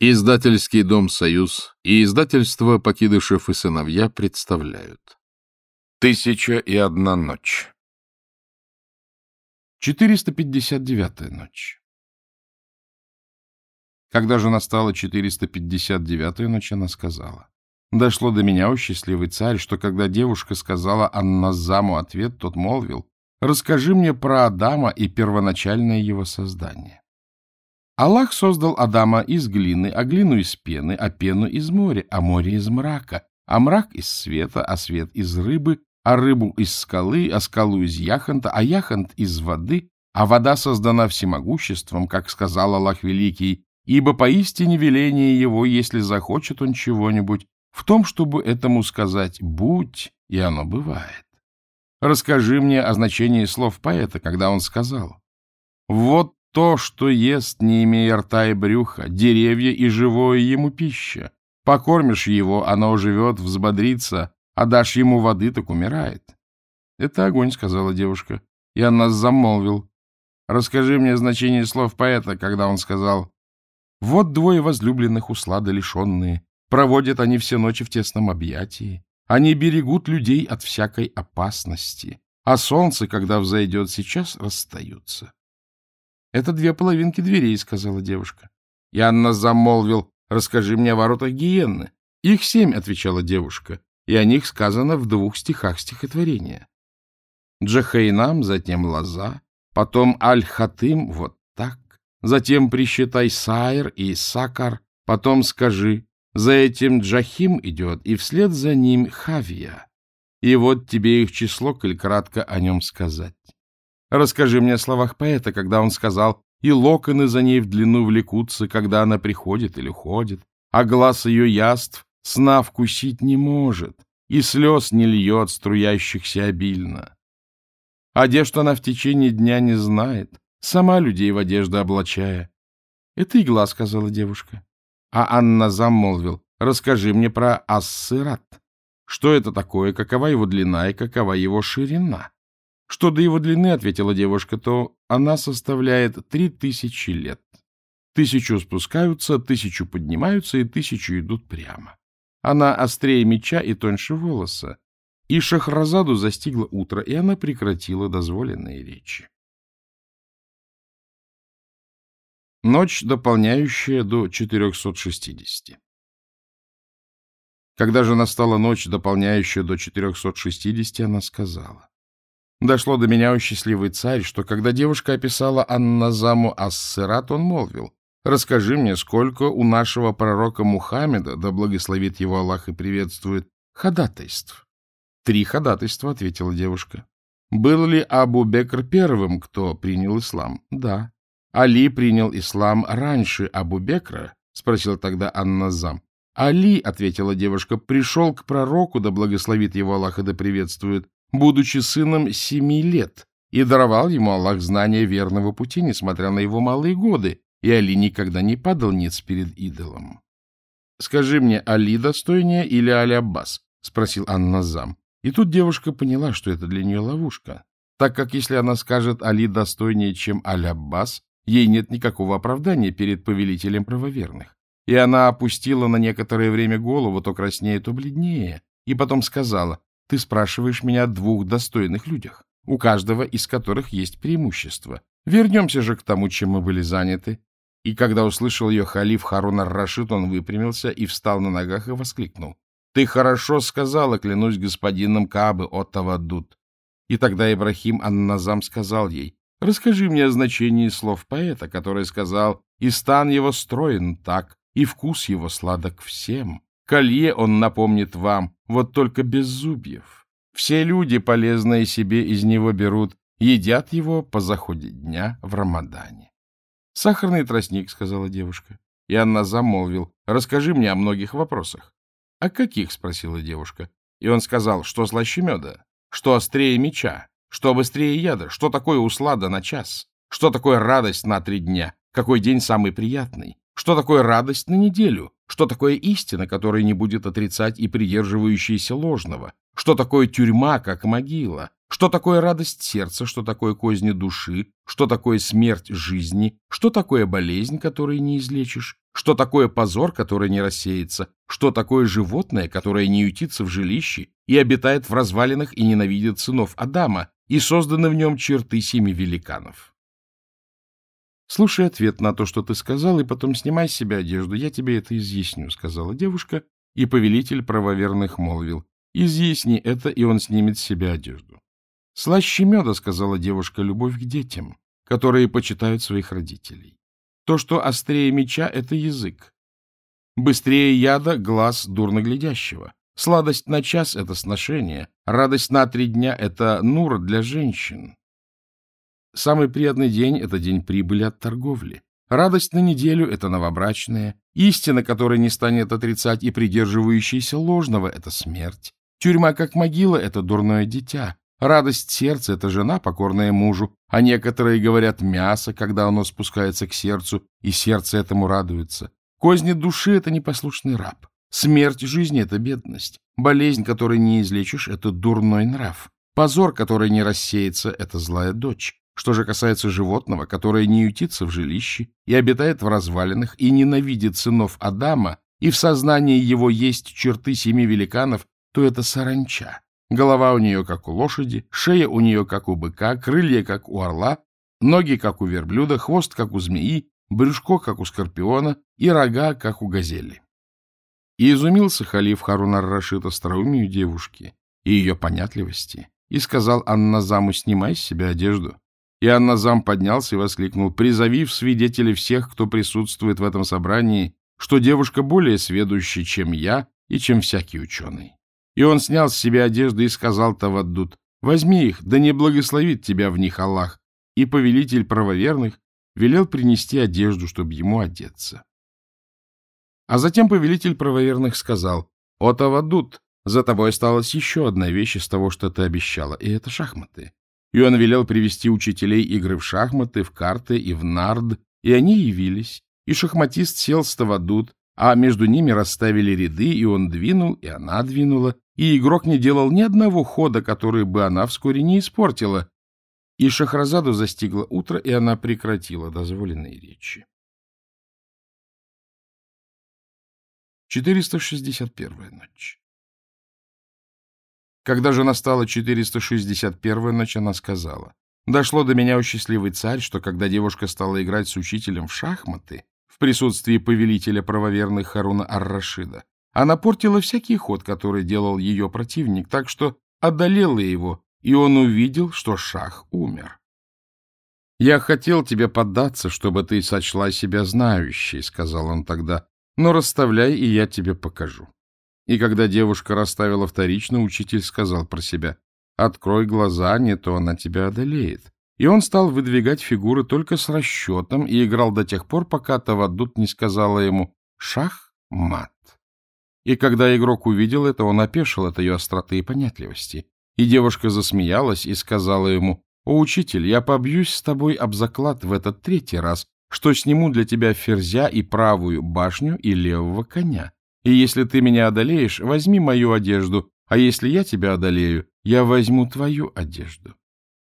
Издательский дом «Союз» и издательство «Покидышев и сыновья» представляют. Тысяча и одна ночь. 459-я ночь. Когда же настала 459-я ночь, она сказала. Дошло до меня, о счастливый царь, что когда девушка сказала Анназаму ответ, тот молвил, «Расскажи мне про Адама и первоначальное его создание». Аллах создал Адама из глины, а глину из пены, а пену из моря, а море из мрака, а мрак из света, а свет из рыбы, а рыбу из скалы, а скалу из яхонта, а яхонт из воды, а вода создана всемогуществом, как сказал Аллах Великий, ибо поистине веление его, если захочет он чего-нибудь, в том, чтобы этому сказать «будь», и оно бывает. Расскажи мне о значении слов поэта, когда он сказал «Вот то, что ест, не имея рта и брюха, деревья и живое ему пища. Покормишь его, оно живет, взбодрится, а дашь ему воды, так умирает. — Это огонь, — сказала девушка. Я нас замолвил. Расскажи мне значение слов поэта, когда он сказал, «Вот двое возлюбленных услада лишенные, проводят они все ночи в тесном объятии, они берегут людей от всякой опасности, а солнце, когда взойдет, сейчас расстаются. — Это две половинки дверей, — сказала девушка. И Анна замолвил, — расскажи мне о воротах гиенны. — Их семь, — отвечала девушка, и о них сказано в двух стихах стихотворения. Джахайнам, затем Лоза, потом Аль-Хатым, вот так, затем присчитай Сайр и Сакар, потом скажи, за этим Джахим идет, и вслед за ним Хавия. И вот тебе их число, коль кратко о нем сказать. Расскажи мне о словах поэта, когда он сказал «И локоны за ней в длину влекутся, когда она приходит или ходит, а глаз ее яств сна вкусить не может, и слез не льет, струящихся обильно. Одежду она в течение дня не знает, сама людей в одежду облачая. — Это игла, — сказала девушка. А Анна замолвил, — расскажи мне про ассырат. Что это такое, какова его длина и какова его ширина? Что до его длины, — ответила девушка, — то она составляет три тысячи лет. Тысячу спускаются, тысячу поднимаются и тысячу идут прямо. Она острее меча и тоньше волоса. И Шахразаду застигло утро, и она прекратила дозволенные речи. Ночь, дополняющая до 460. Когда же настала ночь, дополняющая до 460, она сказала. Дошло до меня, о счастливый царь, что когда девушка описала Анназаму Ассерат, он молвил, «Расскажи мне, сколько у нашего пророка Мухаммеда, да благословит его Аллах и приветствует, ходатайств?» «Три ходатайства», — ответила девушка. «Был ли Абу Бекр первым, кто принял ислам?» «Да». «Али принял ислам раньше Абу Бекра?» — спросил тогда Анназам. «Али», — ответила девушка, — «пришел к пророку, да благословит его Аллах и да приветствует, будучи сыном семи лет, и даровал ему Аллах знания верного пути, несмотря на его малые годы, и Али никогда не падал ниц перед идолом. — Скажи мне, Али достойнее или Али Аббас? — спросил Анназам. И тут девушка поняла, что это для нее ловушка, так как если она скажет Али достойнее, чем Али Аббас, ей нет никакого оправдания перед повелителем правоверных. И она опустила на некоторое время голову, то краснее, то бледнее, и потом сказала, ты спрашиваешь меня о двух достойных людях, у каждого из которых есть преимущество. Вернемся же к тому, чем мы были заняты. И когда услышал ее халиф Харун ар-Рашид, он выпрямился и встал на ногах и воскликнул. — Ты хорошо сказала, клянусь господином Каабы, от Тавадут. И тогда Ибрахим Анназам сказал ей, — Расскажи мне о значении слов поэта, который сказал, «И стан его строен так, и вкус его сладок всем». Колье он напомнит вам, вот только без зубьев. Все люди, полезные себе, из него берут, едят его по заходе дня в Рамадане. — Сахарный тростник, — сказала девушка. И Анна замолвил, — расскажи мне о многих вопросах. — О каких? — спросила девушка. И он сказал, что слаще меда, что острее меча, что быстрее яда, что такое услада на час, что такое радость на три дня, какой день самый приятный, что такое радость на неделю, что такое истина, которая не будет отрицать и придерживающаяся ложного? Что такое тюрьма, как могила? что такое радость сердца, что такое козни души, что такое смерть жизни, что такое болезнь, которую не излечишь, что такое позор, который не рассеется, что такое животное, которое не ютится в жилище и обитает в развалинах и ненавидит сынов Адама, и созданы в нем черты семи великанов. Слушай ответ на то, что ты сказал, и потом снимай с себя одежду, я тебе это изъясню, — сказала девушка, и повелитель правоверных молвил. Изъясни это, и он снимет с себя одежду. Слаще меда, — сказала девушка, — любовь к детям, которые почитают своих родителей. То, что острее меча, — это язык. Быстрее яда — глаз дурно глядящего. Сладость на час — это сношение, радость на три дня — это нур для женщин. Самый приятный день — это день прибыли от торговли. Радость на неделю — это новобрачная. Истина, которая не станет отрицать и придерживающаяся ложного — это смерть. Тюрьма, как могила — это дурное дитя. Радость сердца — это жена, покорная мужу, а некоторые говорят мясо, когда оно спускается к сердцу, и сердце этому радуется. Козни души — это непослушный раб. Смерть жизни — это бедность. Болезнь, которой не излечишь — это дурной нрав. Позор, который не рассеется — это злая дочь. Что же касается животного, которое не ютится в жилище и обитает в развалинах и ненавидит сынов Адама, и в сознании его есть черты семи великанов, то это саранча. Голова у нее, как у лошади, шея у нее, как у быка, крылья, как у орла, ноги, как у верблюда, хвост, как у змеи, брюшко, как у скорпиона, и рога, как у газели. И изумился халиф Харун ар-Рашид остроумию девушки и ее понятливости, и сказал Анназаму, снимай с себя одежду. И Анназам поднялся и воскликнул, призовив свидетелей всех, кто присутствует в этом собрании, что девушка более сведущая, чем я и чем всякий ученый. И он снял с себя одежду и сказал Таваддут, возьми их, да не благословит тебя в них Аллах. И повелитель правоверных велел принести одежду, чтобы ему одеться. А затем повелитель правоверных сказал, «О, Тавадут, за тобой осталась еще одна вещь из того, что ты обещала, и это шахматы. И он велел привести учителей игры в шахматы, в карты и в нард, и они явились. И шахматист сел с Тавадут, а между ними расставили ряды, и он двинул, и она двинула, и игрок не делал ни одного хода, который бы она вскоре не испортила. И Шахразаду застигло утро, и она прекратила дозволенные речи. 461-я ночь когда же настала 461-я ночь, она сказала, «Дошло до меня, о счастливый царь, что когда девушка стала играть с учителем в шахматы, в присутствии повелителя правоверных Харуна Ар-Рашида, она портила всякий ход, который делал ее противник, так что одолела его, и он увидел, что шах умер. «Я хотел тебе поддаться, чтобы ты сочла себя знающей», — сказал он тогда, — «но расставляй, и я тебе покажу». И когда девушка расставила вторично, учитель сказал про себя, «Открой глаза, не то она тебя одолеет». И он стал выдвигать фигуры только с расчетом и играл до тех пор, пока Тавадут не сказала ему «шах-мат». И когда игрок увидел это, он опешил от ее остроты и понятливости. И девушка засмеялась и сказала ему, «О, учитель, я побьюсь с тобой об заклад в этот третий раз, что сниму для тебя ферзя и правую башню и левого коня. И если ты меня одолеешь, возьми мою одежду, а если я тебя одолею, я возьму твою одежду.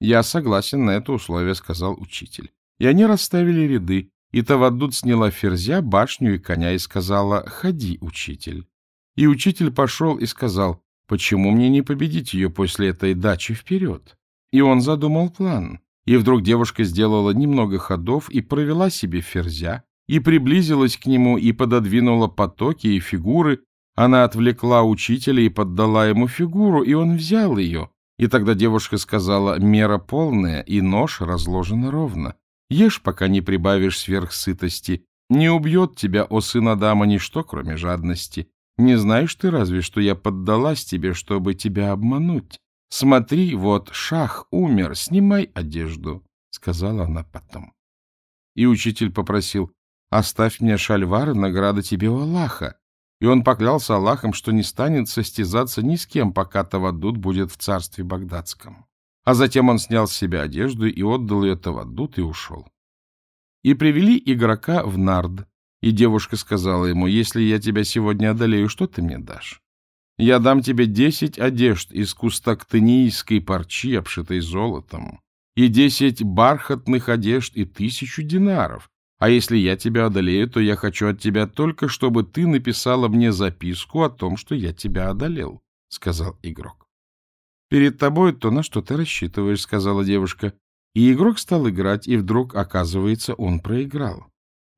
Я согласен на это условие, сказал учитель. И они расставили ряды, и Таваддут сняла ферзя, башню и коня и сказала «Ходи, учитель». И учитель пошел и сказал «Почему мне не победить ее после этой дачи вперед?» И он задумал план. И вдруг девушка сделала немного ходов и провела себе ферзя, и приблизилась к нему и пододвинула потоки и фигуры. Она отвлекла учителя и поддала ему фигуру, и он взял ее. И тогда девушка сказала, мера полная, и нож разложен ровно. Ешь, пока не прибавишь сверхсытости. Не убьет тебя, о сын Адама, ничто, кроме жадности. Не знаешь ты разве, что я поддалась тебе, чтобы тебя обмануть? Смотри, вот шах умер, снимай одежду, — сказала она потом. И учитель попросил, Оставь мне шальвар, награда тебе у Аллаха. И он поклялся Аллахом, что не станет состязаться ни с кем, пока Тавадут будет в царстве Багдадском. А затем он снял с себя одежду и отдал ее Тавадут и ушел. И привели игрока в нард, и девушка сказала ему, «Если я тебя сегодня одолею, что ты мне дашь?» Я дам тебе десять одежд из кустактынийской парчи, обшитой золотом, и десять бархатных одежд и тысячу динаров. А если я тебя одолею, то я хочу от тебя только, чтобы ты написала мне записку о том, что я тебя одолел, — сказал игрок. — Перед тобой то, на что ты рассчитываешь, — сказала девушка. И игрок стал играть, и вдруг, оказывается, он проиграл.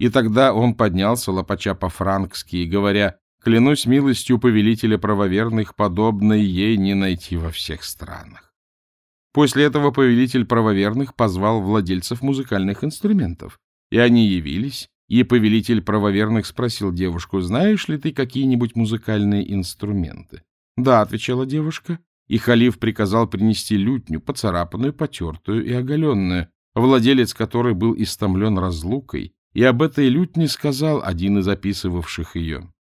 И тогда он поднялся, лопача по-франкски, говоря, «Клянусь милостью повелителя правоверных, подобной ей не найти во всех странах». После этого повелитель правоверных позвал владельцев музыкальных инструментов, и они явились, и повелитель правоверных спросил девушку, «Знаешь ли ты какие-нибудь музыкальные инструменты?» «Да», — отвечала девушка, и халиф приказал принести лютню, поцарапанную, потертую и оголенную, владелец которой был истомлен разлукой, и об этой лютне сказал один из описывавших ее.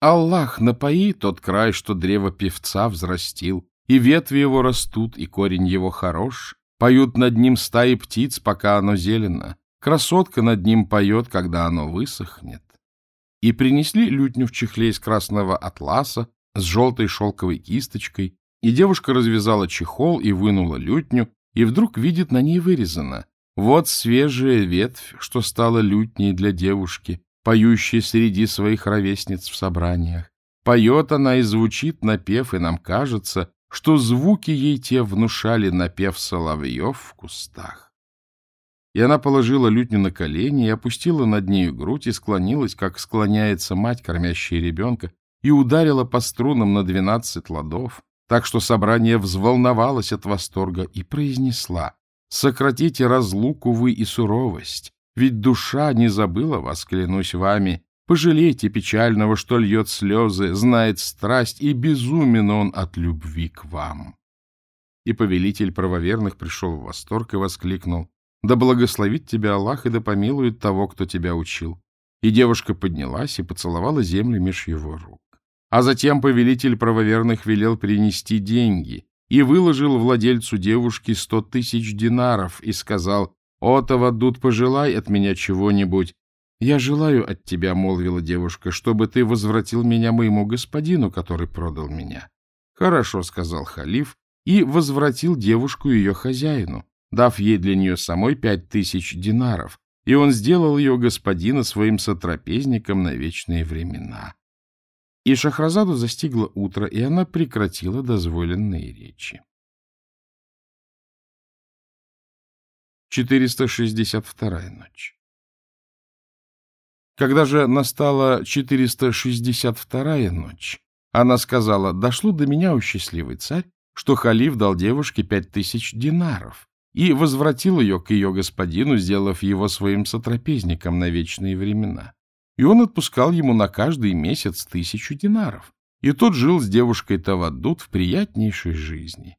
«Аллах, напои тот край, что древо певца взрастил, и ветви его растут, и корень его хорош, поют над ним стаи птиц, пока оно зелено, красотка над ним поет, когда оно высохнет». И принесли лютню в чехле из красного атласа с желтой шелковой кисточкой, и девушка развязала чехол и вынула лютню, и вдруг видит на ней вырезано вот свежая ветвь, что стала лютней для девушки, поющей среди своих ровесниц в собраниях. Поет она и звучит напев, и нам кажется, что звуки ей те внушали напев соловьев в кустах. И она положила лютню на колени и опустила над нею грудь и склонилась, как склоняется мать, кормящая ребенка, и ударила по струнам на двенадцать ладов, так что собрание взволновалось от восторга и произнесла Сократите разлуку вы и суровость, ведь душа не забыла вас, клянусь вами. Пожалейте печального, что льет слезы, знает страсть, и безумен он от любви к вам. И повелитель правоверных пришел в восторг и воскликнул, «Да благословит тебя Аллах и да помилует того, кто тебя учил». И девушка поднялась и поцеловала землю меж его рук. А затем повелитель правоверных велел принести деньги, и выложил владельцу девушки сто тысяч динаров и сказал, «О, Тавадут, пожелай от меня чего-нибудь». «Я желаю от тебя», — молвила девушка, — «чтобы ты возвратил меня моему господину, который продал меня». «Хорошо», — сказал халиф, и возвратил девушку ее хозяину, дав ей для нее самой пять тысяч динаров, и он сделал ее господина своим сотрапезником на вечные времена. И Шахразаду застигло утро, и она прекратила дозволенные речи. 462-я ночь Когда же настала 462-я ночь, она сказала, «Дошло до меня, у счастливый царь, что халиф дал девушке пять тысяч динаров и возвратил ее к ее господину, сделав его своим сотрапезником на вечные времена и он отпускал ему на каждый месяц тысячу динаров. И тот жил с девушкой Тавадут в приятнейшей жизни.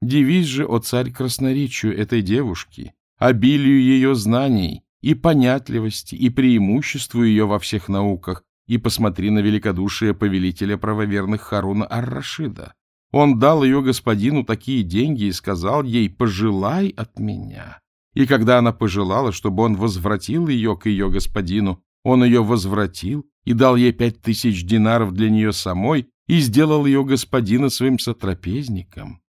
Девиз же о царь красноречию этой девушки, обилию ее знаний и понятливости, и преимуществу ее во всех науках, и посмотри на великодушие повелителя правоверных Харуна Ар-Рашида. Он дал ее господину такие деньги и сказал ей «пожелай от меня». И когда она пожелала, чтобы он возвратил ее к ее господину, он ее возвратил и дал ей пять тысяч динаров для нее самой и сделал ее господина своим сотрапезником.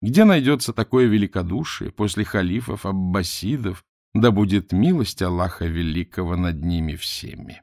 Где найдется такое великодушие после халифов, аббасидов, да будет милость Аллаха Великого над ними всеми.